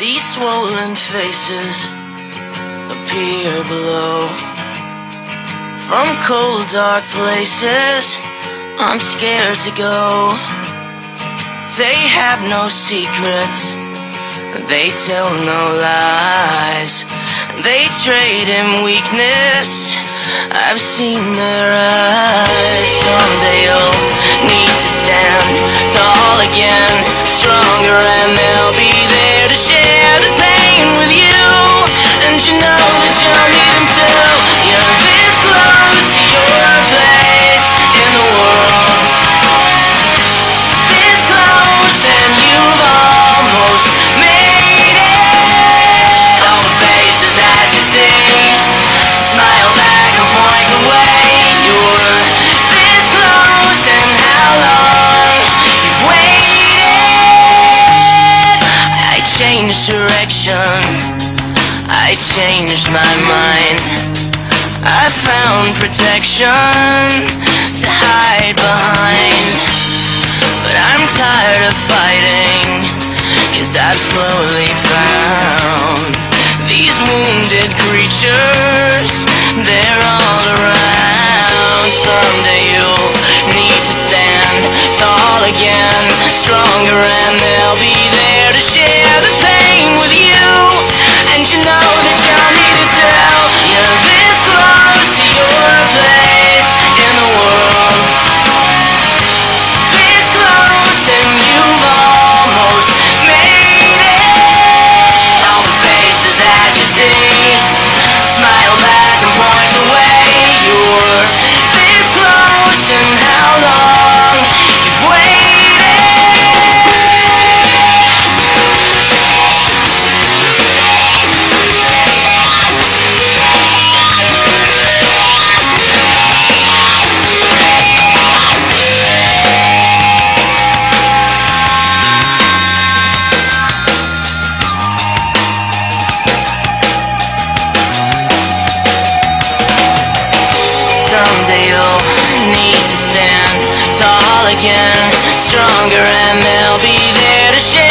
These swollen faces appear below. From cold, dark places, I'm scared to go. They have no secrets, they tell no lies. They trade in weakness, I've seen their eyes. Someday you'll need to stand tall again, stronger, and they'll direction. I changed my mind. I found protection to hide behind. But I'm tired of fighting, cause I've slowly found these wounded creatures, they're all around. Someday you'll need to stand tall again, stronger, and they'll be there